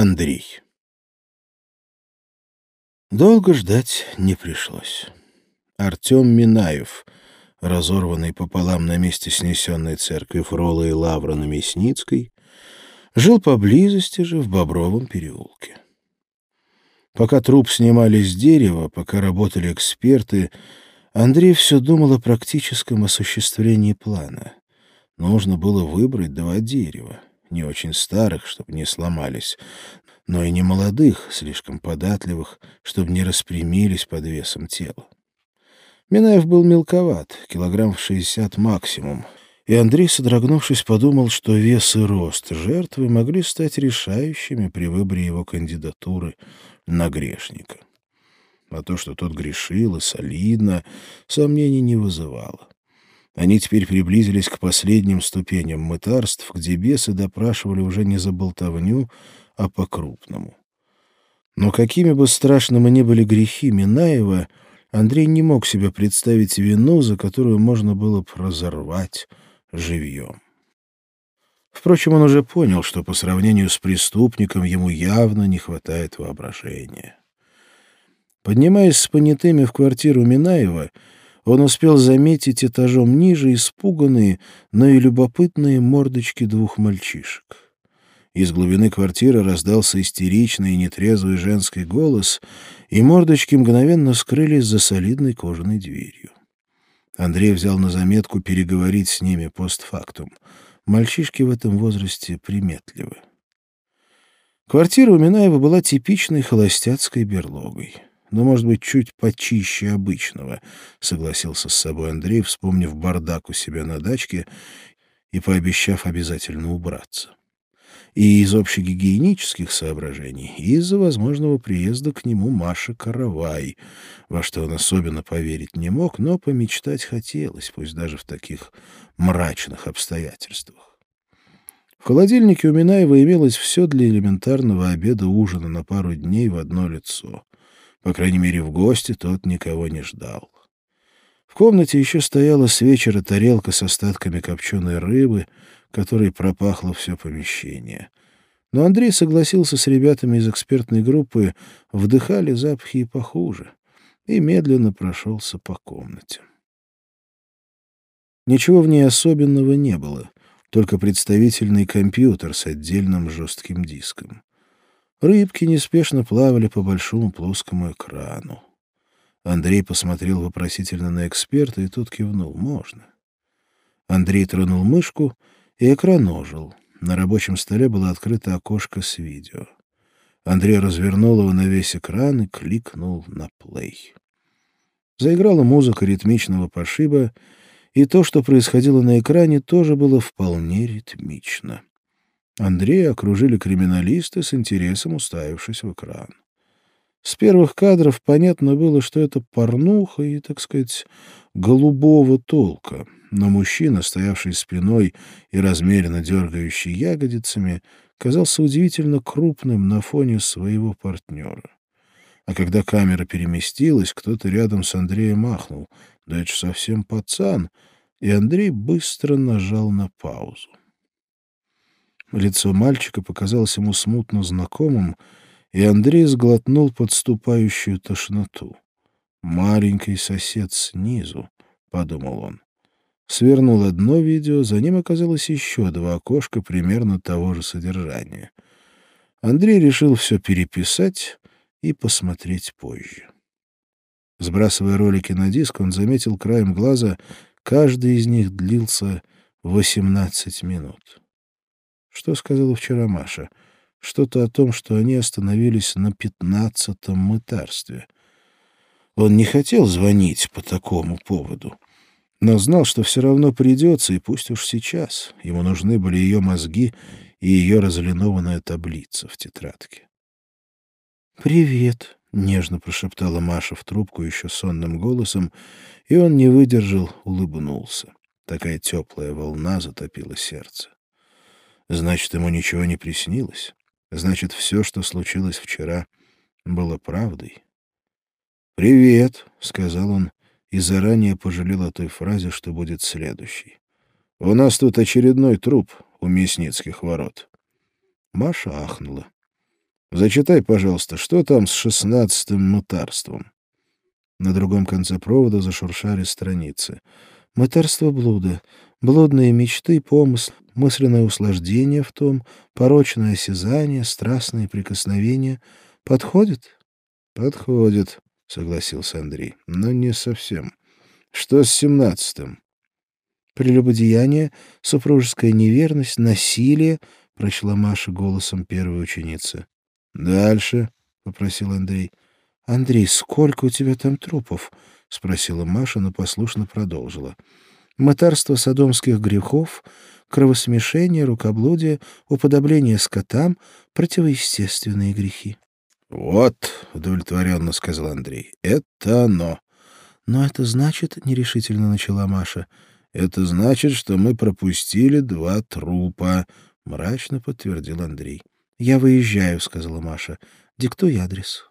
Андрей. Долго ждать не пришлось. Артем Минаев, разорванный пополам на месте снесенной церкви Фрола и Лавра на Мясницкой, жил поблизости же в Бобровом переулке. Пока труп снимали с дерева, пока работали эксперты, Андрей все думал о практическом осуществлении плана. Нужно было выбрать два дерева не очень старых, чтобы не сломались, но и не молодых, слишком податливых, чтобы не распрямились под весом тела. Минаев был мелковат, килограмм в шестьдесят максимум, и Андрей, содрогнувшись, подумал, что вес и рост жертвы могли стать решающими при выборе его кандидатуры на грешника. А то, что тот грешил и солидно, сомнений не вызывало. Они теперь приблизились к последним ступеням мытарств, где бесы допрашивали уже не за болтовню, а по-крупному. Но какими бы страшными ни были грехи Минаева, Андрей не мог себе представить вину, за которую можно было бы разорвать живьем. Впрочем, он уже понял, что по сравнению с преступником ему явно не хватает воображения. Поднимаясь с понятыми в квартиру Минаева, он успел заметить этажом ниже испуганные, но и любопытные мордочки двух мальчишек. Из глубины квартиры раздался истеричный и нетрезвый женский голос, и мордочки мгновенно скрылись за солидной кожаной дверью. Андрей взял на заметку переговорить с ними постфактум. Мальчишки в этом возрасте приметливы. Квартира у Минаева была типичной холостяцкой берлогой но, может быть, чуть почище обычного, — согласился с собой Андрей, вспомнив бардак у себя на дачке и пообещав обязательно убраться. И из общегигиенических соображений, и из-за возможного приезда к нему Маши Каравай, во что он особенно поверить не мог, но помечтать хотелось, пусть даже в таких мрачных обстоятельствах. В холодильнике у Минаева имелось все для элементарного обеда-ужина на пару дней в одно лицо. По крайней мере, в гости тот никого не ждал. В комнате еще стояла с вечера тарелка с остатками копченой рыбы, которой пропахло все помещение. Но Андрей согласился с ребятами из экспертной группы, вдыхали запахи и похуже, и медленно прошелся по комнате. Ничего в ней особенного не было, только представительный компьютер с отдельным жестким диском. Рыбки неспешно плавали по большому плоскому экрану. Андрей посмотрел вопросительно на эксперта, и тот кивнул. «Можно». Андрей тронул мышку, и экран ожил. На рабочем столе было открыто окошко с видео. Андрей развернул его на весь экран и кликнул на плей. Заиграла музыка ритмичного пошиба, и то, что происходило на экране, тоже было вполне ритмично. Андрея окружили криминалисты с интересом уставившись в экран. С первых кадров понятно было, что это порнуха и, так сказать, голубого толка. Но мужчина, стоявший спиной и размеренно дергающий ягодицами, казался удивительно крупным на фоне своего партнера. А когда камера переместилась, кто-то рядом с Андреем махнул. Да это ж совсем пацан. И Андрей быстро нажал на паузу. Лицо мальчика показалось ему смутно знакомым, и Андрей сглотнул подступающую тошноту. «Маленький сосед снизу», — подумал он. Свернул одно видео, за ним оказалось еще два окошка примерно того же содержания. Андрей решил все переписать и посмотреть позже. Сбрасывая ролики на диск, он заметил краем глаза, каждый из них длился 18 минут. Что сказала вчера Маша? Что-то о том, что они остановились на пятнадцатом мытарстве. Он не хотел звонить по такому поводу, но знал, что все равно придется, и пусть уж сейчас. Ему нужны были ее мозги и ее разлинованная таблица в тетрадке. «Привет», — нежно прошептала Маша в трубку еще сонным голосом, и он не выдержал, улыбнулся. Такая теплая волна затопила сердце. Значит, ему ничего не приснилось. Значит, все, что случилось вчера, было правдой. «Привет», — сказал он, и заранее пожалел о той фразе, что будет следующей. «У нас тут очередной труп у Мясницких ворот». Маша ахнула. Зачитай, пожалуйста, что там с шестнадцатым мытарством?» На другом конце провода зашуршали страницы. «Мытарство блуда, блудные мечты, помысл, мысленное услаждение в том, порочное осязание, страстные прикосновения. Подходит?» «Подходит», — согласился Андрей, — «но не совсем. Что с семнадцатым?» «Прелюбодеяние, супружеская неверность, насилие», — прочла Маша голосом первой ученицы. «Дальше», — попросил Андрей. «Андрей, сколько у тебя там трупов?» — спросила Маша, но послушно продолжила. «Мытарство содомских грехов, кровосмешение, рукоблудие, уподобление скотам, противоестественные грехи». «Вот», — удовлетворенно сказал Андрей, — «это оно». «Но это значит...» — нерешительно начала Маша. «Это значит, что мы пропустили два трупа», — мрачно подтвердил Андрей. «Я выезжаю», — сказала Маша. «Диктуй адрес».